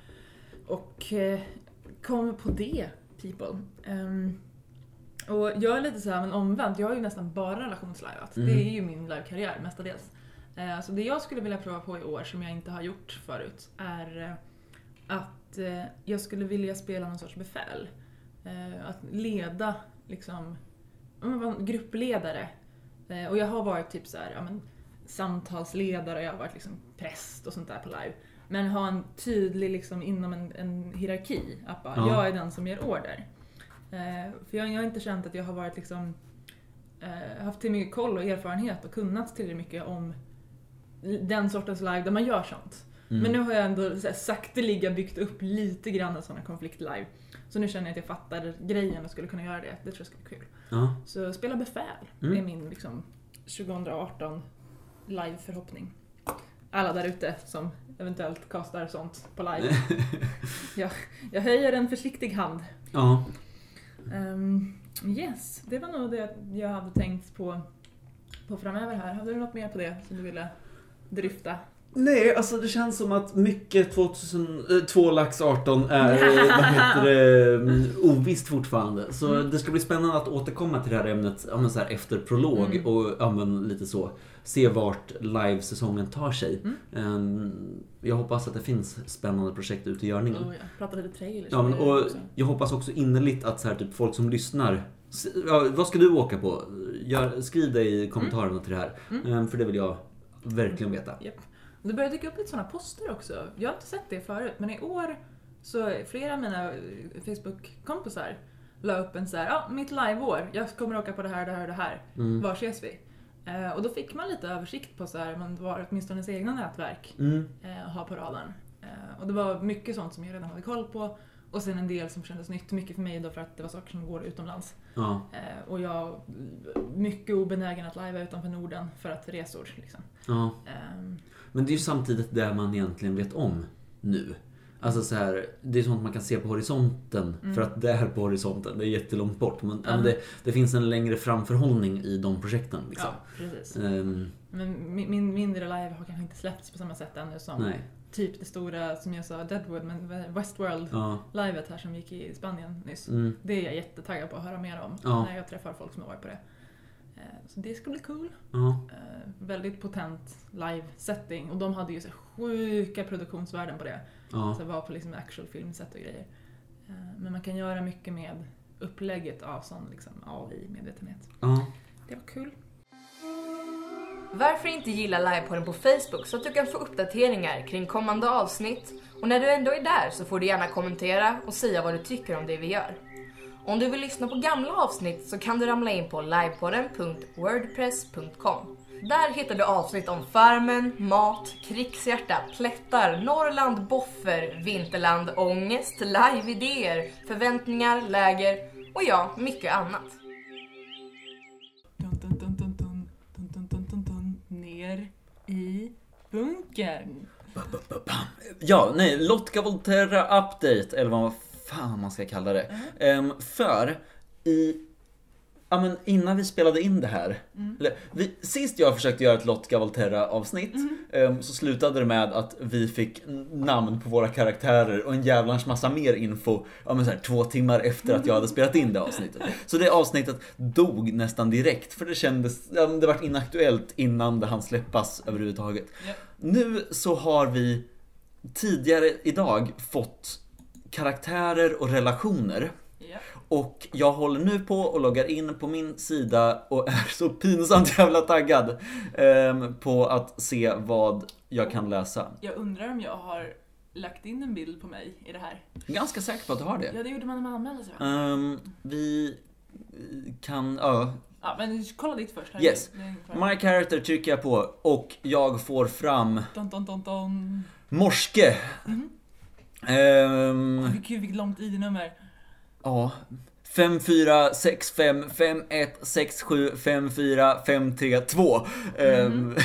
Och eh, kom på det people. Ehm, och jag är lite så här, men omvänt, jag har ju nästan bara relationslivat. Mm. Det är ju min livekarriär mestadels. Så det jag skulle vilja prova på i år som jag inte har gjort förut är att jag skulle vilja spela någon sorts befäl. Att leda liksom, en gruppledare. Eh, och jag har varit typ så här, ja, men, samtalsledare, jag har varit liksom präst och sånt där på live. Men ha en tydlig liksom inom en, en hierarki. Att bara, Ja. jag är den som ger order. Eh, för jag, jag har inte känt att jag har varit liksom eh, haft till mycket koll och erfarenhet och kunnat tillräckligt mycket om den sortens live där man gör sånt. Mm. Men nu har jag ändå så här, sakteliga byggt upp lite grann en sån här konflikt-live. Så nu känner jag att jag fattar grejen och skulle kunna göra det. Det tror jag skulle vara kul. Ja. Så spela befäl Mm. är min liksom, 2018 live-förhoppning. Alla där ute som eventuellt kastar sånt på live. *laughs* jag, jag höjer en försiktig hand. ja. Ehm, yes, det var nog det jag hade tänkt på, på framöver här. Hade du något mer på det som du ville dryfta? Nej, alltså det känns som att mycket 2002 lax 18 är, eh, *laughs* vad heter det, mm, ovisst fortfarande. Så Mm. det ska bli spännande att återkomma till det här ämnet ja, så här, efter prolog Mm. och ja, lite så. Se vart livesäsongen tar sig. Mm. Ehm, Jag hoppas att det finns spännande projekt ute i görningen. Oh, ja. Prata lite trailers. Ja, men, och jag hoppas också innerligt att så här, typ, folk som lyssnar ja, vad ska du åka på? Gör, skriv det i kommentarerna till det här. Mm. Ehm, För det vill jag verkligen veta. Det börjar dyka upp lite sådana poster också. Jag har inte sett det förut, men i år så flera av mina eh, Facebook-kompisar la upp en så här, ja, mitt liveår, jag kommer åka på det här, det här och det här. Mm. Var ses vi? Eh, och då fick man lite översikt på så här, man var åtminstone ens egna nätverk Mm. eh, ha på radarn. Eh, och det var mycket sånt som jag redan hade koll på. Och sen en del som kändes nytt, mycket för mig då för att det var saker som går utomlands. Ja. Eh, och jag mycket obenägen att live utanför Norden för att resor liksom. ja. Ehm, Men det är ju samtidigt det man egentligen vet om nu. Alltså så här, det är sånt man kan se på horisonten. Mm. För att det är på horisonten, det är jättelångt bort. Men, men det, det finns en längre framförhållning i de projekten. Liksom. Ja, precis. Ehm, Men min, min mindre live har kanske inte släppts på samma sätt ännu som nej. Typ det stora, som jag sa, Deadwood, men Westworld-livet Ja. här som gick i Spanien nyss. Mm. Det är jag jättetaggad på att höra mer om Ja. när jag träffar folk som har varit på det. Eh, Så det ska bli cool. Ja. Eh, Väldigt potent live-setting och de hade ju så sjuka produktionsvärden på det. Ja. Så det var på liksom actual filmset och grejer. Eh, Men man kan göra mycket med upplägget av sån liksom AI-medvetenhet. Ja. Det var kul. Varför inte gilla livepodden på Facebook så att du kan få uppdateringar kring kommande avsnitt och när du ändå är där så får du gärna kommentera och säga vad du tycker om det vi gör. Om du vill lyssna på gamla avsnitt så kan du ramla in på livepodden.wordpress.com. Där hittar du avsnitt om Farmen, mat, krigshjärta, plättar, Norrland, boffer, vinterland, ångest, live-idéer, förväntningar, läger och ja, mycket annat. Bunkern. Ja, nej, Lotka Volterra Update, eller vad fan man ska kalla det. Ehm, för i ja, men innan vi spelade in det här. Mm. Eller, vi, sist jag försökte göra ett Lotka Volterra avsnitt Mm. ehm, så slutade det med att vi fick namn på våra karaktärer och en jävlans massa mer info ja, men så här, två timmar efter att jag hade spelat in det avsnittet. Så det avsnittet dog nästan direkt för det kändes, ja, det var inaktuellt innan det hann släppas överhuvudtaget. Ja. Nu så har vi tidigare idag fått karaktärer och relationer. Och jag håller nu på och loggar in på min sida och *laughs* är så pinsamt jävla taggad ehm, på att se vad jag kan läsa. Jag undrar om jag har lagt in en bild på mig i det här. Ganska säker på att du har det. Ja, det gjorde man när man anmälde sig? Ehm, vi kan, ja. Ja, men kolla ditt först. Här Yes. My character trycker jag på och jag får fram Don, don, don, don. morske. Mhm. Ehm, Gud, vilket långt ID-nummer. Ja. 5, 4, 6, 5, 5, 1, 6, 7, 5, 4, 5, 3, 2. Ehm,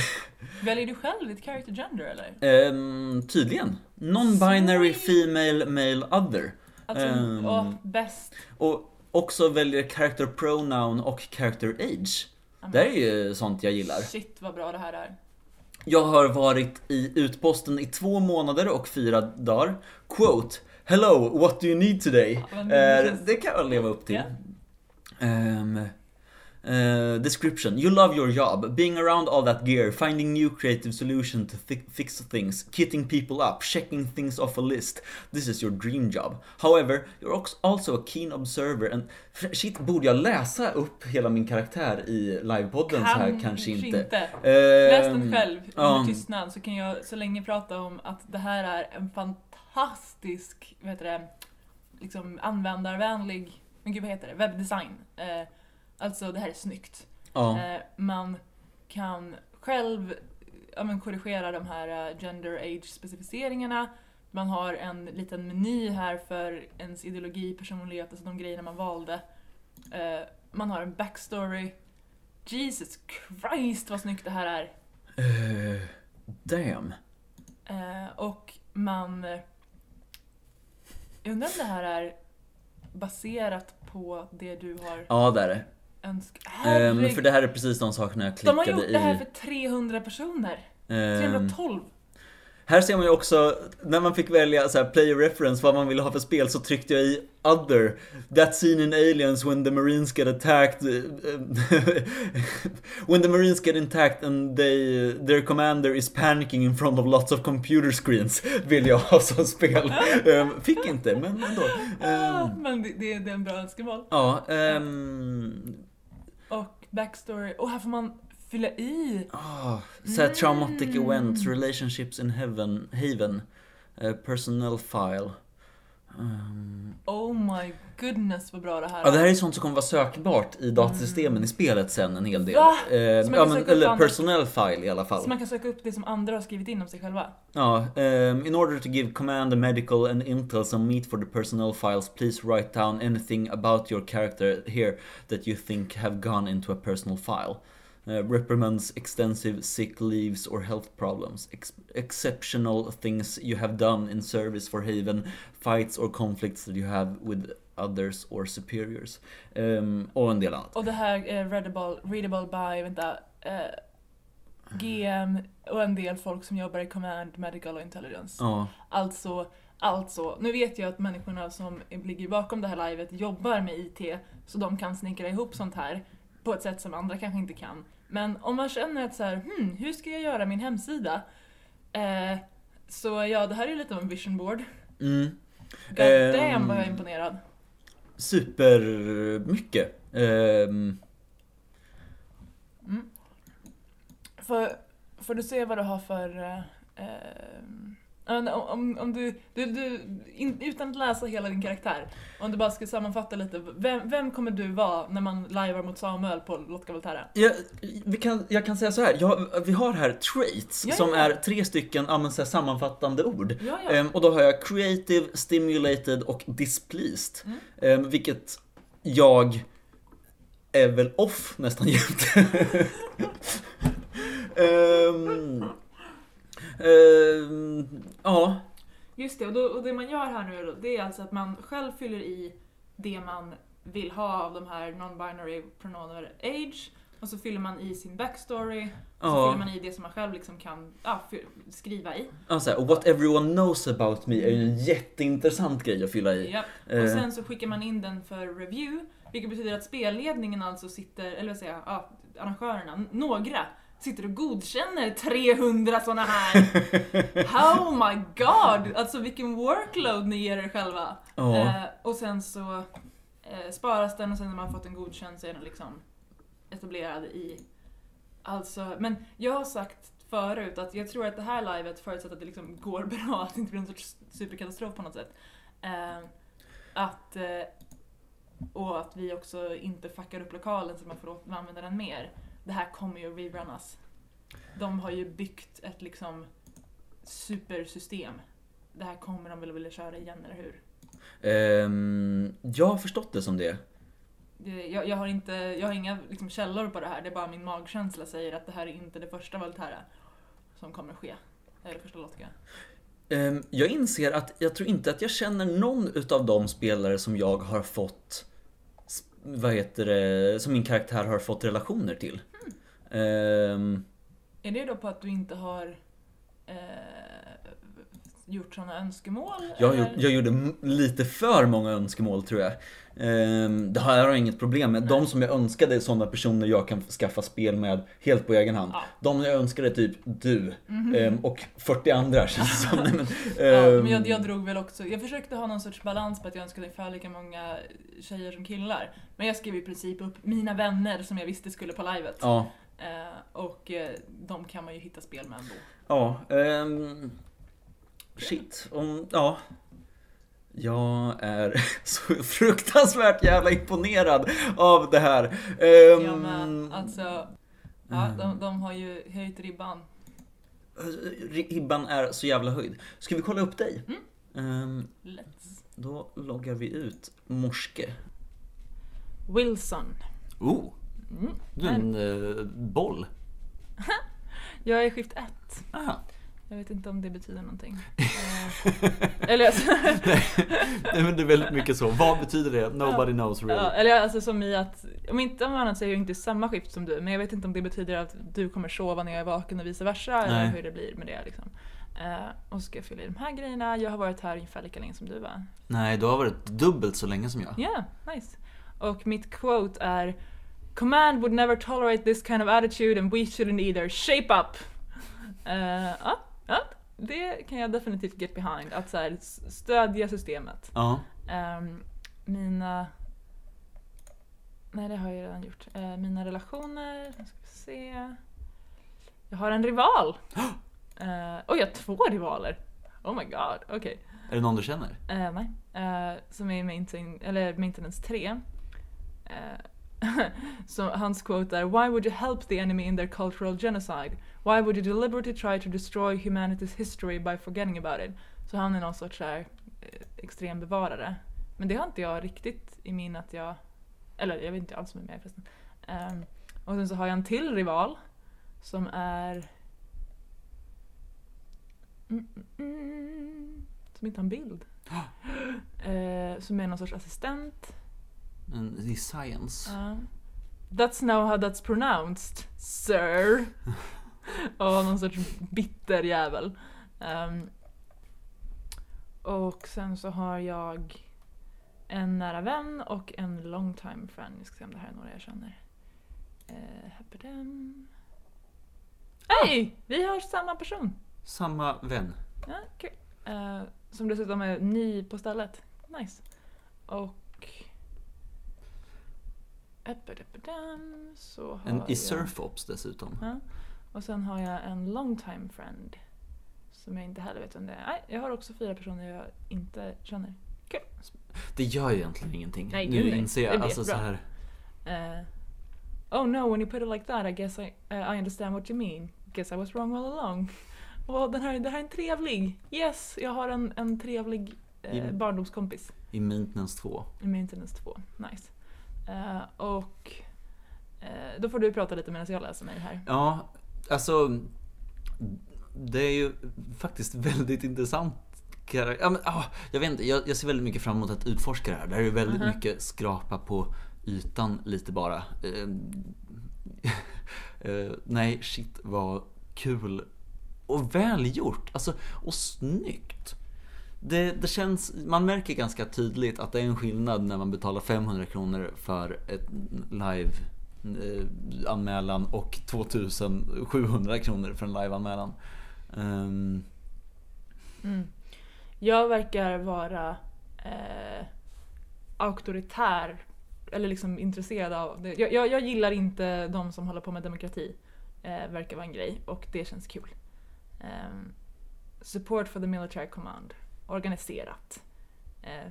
Väljer du själv ditt character gender eller? Ehm, tydligen. Non-binary female male other. Alltså, Ehm. åh, bäst. Och också väljer character pronoun och character age. Det är ju sånt jag gillar. Shit vad bra det här är. Jag har varit i utposten i två månader och fyra dagar. Quote. Hello, what do you need today? Ja, det Eh, det kan jag leva upp till. Ja. Ehm, eh, description. You love your job. Being around all that gear, finding new creative solution to fi- fix things, kitting people up, checking things off a list. This is your dream job. However, you're also a keen observer and... Shit, borde jag läsa upp hela min karaktär i livepodden så här? Kanske inte. Läs Ehm, den själv ja. under tystnad så kan jag så länge prata om att det här är en fantastisk, vad heter det, liksom användarvänlig, men gud vad heter det, webbdesign. Eh, alltså det här är snyggt. Ja. Eh, man kan själv ja, men korrigera de här eh, gender age specificeringarna. Man har en liten meny här för ens ideologi, personlighet, alltså de grejerna man valde. Eh, man har en backstory. Jesus Christ vad snyggt det här är. Eh, damn. Eh, och man... Jag undrar om det här är baserat på det du har Ja, det är det. önskat. Ehm, Herregud. för det här är precis de sakerna jag De klickade har gjort det här i. för 300 personer. Ehm, 312. Här ser man ju också, när man fick välja så här, player reference, vad man ville ha för spel, så tryckte jag i other. That scene in Aliens when the Marines get attacked. eh, *laughs* when the Marines get attacked and they, their commander is panicking in front of lots of computer screens. Vill jag ha som spel. *laughs* Ehm, fick inte, men ändå. Ehm, men det, det, är en bra önskemål. ja, ehm, Och backstory. Och här får man fylla i. Ah, så här traumatic Mm. events, relationships in heaven, haven, eh, personnel file. Ehm, Oh my goodness vad bra det här ja, det här är sånt som kommer vara sökbart i datasystemen i spelet sen en hel del. Va? Man ja, men, eller andra- personnel file i alla fall. Så man kan söka upp det som andra har skrivit in om sig själva. Ja, ehm, in order to give command, medical and intel some meat for the personnel files, please write down anything about your character here that you think have gone into a personal file. Uh, reprimands, extensive sick leaves or health problems, ex- exceptional things you have done in service for Haven, fights or conflicts that you have with others or superiors. Ehm, och en del annat. Och det här är readable, readable by, vänta, eh, GM och en del folk som jobbar i Command, Medical och Intelligence. Ja, Alltså, alltså, nu vet jag att människorna som ligger bakom det här livet jobbar med IT, så de kan snickra ihop sånt här på ett sätt som andra kanske inte kan. Men om man känner att så här, hmm, hur ska jag göra min hemsida? Eh, så ja, det här är lite av en vision board. mm. God Ehm, damn vad jag är imponerad. Supermycket. Ehm, Mm. Får, får du se vad du har för... eh, eh, om, om, om du, du, du in, utan att läsa hela din karaktär, om du bara ska sammanfatta lite, vem, vem kommer du vara när man lajvar mot Samuel på Lotka? Jag, vi kan, jag kan säga så här, jag, vi har här traits Ja, som ja. är tre stycken ja, så sammanfattande ord. Ja. Ehm, och då har jag creative, stimulated och displeased. Mm. Ehm, vilket jag är väl off nästan jämt. *laughs* Ehm, ehm, ja, Just det, och, då, och det man gör här nu det är alltså att man själv fyller i det man vill ha av de här non-binary pronomer age. Och så fyller man i sin backstory. Och så Ja. fyller man i det som man själv liksom kan fy- skriva i. Så och what everyone knows about me är ju en jätteintressant grej att fylla i. Japp. Eh, Och sen så skickar man in den för review. Vilket betyder att spelledningen alltså sitter, eller vad säger jag, ja, arrangörerna, några, sitter och godkänner 300 såna här. Oh my god! Alltså vilken workload ni ger er själva. Ja. Eh, och sen så eh, sparas den och sen när man fått en godkänd så är den liksom etablerad i... Alltså, men jag har sagt förut att jag tror att det här livet förutsatt att det liksom går bra, att det inte blir en sorts superkatastrof på något sätt. Eh, att, eh, och att vi också inte fuckar upp lokalen så man får använda den mer. Det här kommer ju att rerunnas. De har ju byggt ett liksom supersystem. Det här kommer de väl vilja köra igen, eller hur? Ehm, jag har förstått det som det. Det- Jag, jag, har inte, jag har inga liksom, källor på det här, det är bara min magkänsla säger att det här är inte det första Valterra som kommer att ske. Eller första Lotka. Ehm, jag inser att jag tror inte att jag känner någon utav de spelare som jag har fått, vad heter det, som min karaktär har fått relationer till. Ehm, Är det då på att du inte har eh, gjort sådana önskemål? jag, jag gjorde lite för många önskemål tror jag. Ehm, det har jag inget problem med. De som jag önskade är sådana personer jag kan skaffa spel med helt på egen hand. Ja. De jag önskade är typ du ehm, och 40 andra känns det som. *laughs* Nej, men, Ja, ehm, men jag, jag drog väl också, jag försökte ha någon sorts balans på att jag önskade ungefär lika många tjejer som killar. Men jag skrev i princip upp mina vänner som jag visste skulle på livet. Ja, och eh, de kan man ju hitta spel med ändå. Ja, ehm, shit. Om, ja. Jag är *laughs* så fruktansvärt jävla imponerad av det här. Ehm, Jag med. Alltså, ja, de, de har ju höjt ribban. Ribban är så jävla höjd. Ska vi kolla upp dig? Mm. Ehm, Let's. då loggar vi ut morske. Wilson. Oh, Mm. du är en eh, boll. *laughs* Jag är skift 1. Aha. Jag vet inte om det betyder någonting. Eh, eller, *laughs* alltså, Nej men det är väldigt mycket så. Vad betyder det? Nobody knows ja, eller alltså som i att, om inte om annat så är jag inte i samma skift som du, men jag vet inte om det betyder att du kommer sova när jag är vaken och vice versa, eller Nej. hur det blir med det liksom. Eh, och så ska jag fylla i de här grejerna, jag har varit här ungefär lika länge som du va? Nej, du har varit dubbelt så länge som jag. Ja, nice. Och mitt quote är Command would never tolerate this kind of attitude and we shouldn't either. Shape up! Eh, ja, ja, det kan jag definitivt get behind. Att så här, stödja systemet. Ja. Ehm, mina... Nej, det har jag redan gjort. Eh, mina relationer, ska vi se. Jag har en rival! *gasps* Uh, och jag har två rivaler! Oh my god, okej. Är det någon du känner? Eh, nej. Eh, som är maintain, eller maintenance 3. Eh, *laughs* så hans quote är Why would you help the enemy in their cultural genocide? Why would you deliberately try to destroy humanity's history by forgetting about it? Så han är någon sorts här, eh, extrem bevarare. Men det har inte jag riktigt i min att jag... Eller jag vet inte alls som är med förresten. Ehm, och sen så har jag en till rival som är... Mm, mm, mm, som inte har en bild. *gasps* Eh, som är någon sorts assistent. En- I science. Ja. That's now how that's pronounced, sir. *laughs* Och någon sorts bitter jävel. Ehm, och sen så har jag en nära vän och en long time friend. Vi ska se om det här är några jag känner. Uh, Happedem. Hej! Vi har samma person. Samma vän. Ja, kul. Eh, som dessutom är ny på stället. Nice. Och... Så har En, I jag... Surfops dessutom. Ja. Och sen har jag en long time friend. Som jag inte heller vet vem det är. Nej, jag har också fyra personer jag inte känner. Kul. Det gör ju egentligen ingenting. Nej, nu nej. inser jag. Alltså så här. Eh, oh no, when you put it like that I guess I, uh, I understand what you mean. Guess I was wrong all along. *laughs* Och den här, det här är en trevlig. Yes, jag har en, en trevlig eh, Mm. barndomskompis. I Maintenance 2. I Maintenance 2. Nice. Eh, och eh, då får du prata lite medan jag läser mig här. Ja, alltså. Det är ju faktiskt *laughs* väldigt intressant ja, men, ah, jag vet inte, jag, jag ser väldigt mycket fram emot att utforska det här. Det här är väldigt Mhm. mycket skrapa på ytan lite bara. Eh, *laughs* eh, nej, shit vad kul och välgjort. Alltså, och snyggt. Det, det känns, man märker ganska tydligt att det är en skillnad när man betalar 500 kronor för ett live eh, anmälan och 2700 kronor för en live-anmälan. Ehm. Mm. Jag verkar vara eh, auktoritär, eller liksom intresserad av det. Jag, jag, jag gillar inte de som håller på med demokrati. Eh, verkar vara en grej och det känns kul. Um, support for the military command. Organiserat. Uh,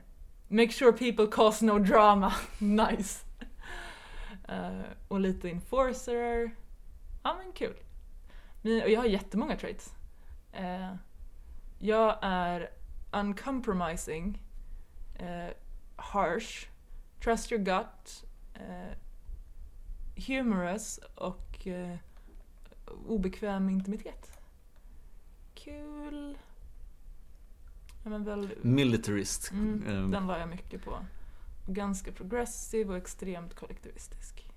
make sure people cause no drama. *laughs* nice. Uh, och lite enforcer. Ja men kul. Men, och jag har jättemånga traits. Uh, jag är uncompromising, harsh, trust your gut, humorous och obekväm intimitet. Kul. Ja, men väl, militarist. mm, Ehm, den la jag mycket på. Ganska progressiv och extremt kollektivistisk.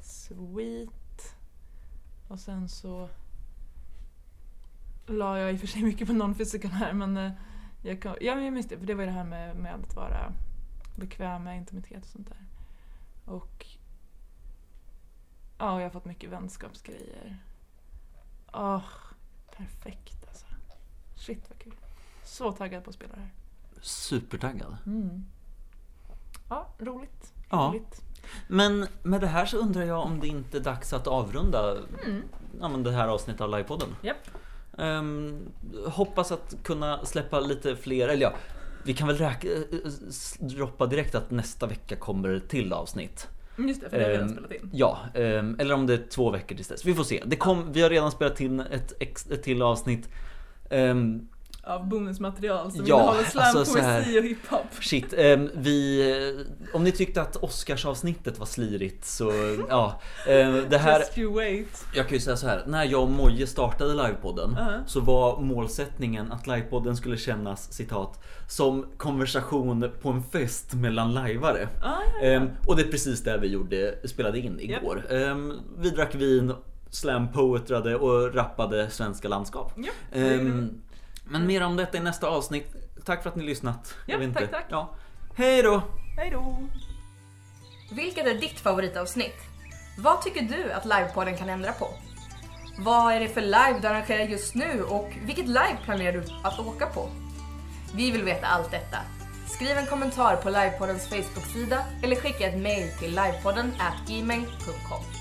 Sweet. Och sen så la jag i och för sig mycket på non-physical här men eh, jag kan, ja jag minns det, för det var ju det här med, med att vara bekväm med intimitet och sånt där. Och ja, jag har fått mycket vänskapsgrejer. Åh, perfekt alltså. Shit vad kul. Så taggad på att spela det här. Supertaggad. Mm. Ja, roligt. Ja. roligt. Men med det här så undrar jag om det inte är dags att avrunda Mm. ja, men det här avsnittet av livepodden. Japp. Ehm, hoppas att kunna släppa lite fler, eller ja, vi kan väl räkna, droppa direkt att nästa vecka kommer ett till avsnitt. Mm, Just det, för det har vi redan Ehm, spelat in. Ja, ehm, eller om det är två veckor tills dess. Vi får se. Det kom, Vi har redan spelat in ett, ett till avsnitt. Av bonusmaterial som Ja, innehåller slam, alltså poesi och hiphop. Shit, ehm, vi... Om ni tyckte att Oscarsavsnittet var slirigt så *laughs* ja. ehm, det här... Just you wait. Jag kan ju säga så här, när jag och Moje startade livepodden Ja. så var målsättningen att livepodden skulle kännas citat som konversation på en fest mellan lajvare. Ah, ja, ja. Ehm, och det är precis det vi gjorde, spelade in igår. Ehm, vi drack vin, slam poetrade och rappade svenska landskap. Ja, men mer om detta i nästa avsnitt. Tack för att ni lyssnat. Ja, tack, inte. tack. Ja. Hej då! Hej då! Vilket är ditt favoritavsnitt? Vad tycker du att livepodden kan ändra på? Vad är det för live du arrangerar just nu och vilket live planerar du att åka på? Vi vill veta allt detta. Skriv en kommentar på livepoddens Facebook-sida eller skicka ett mail till livepodden gmail.com.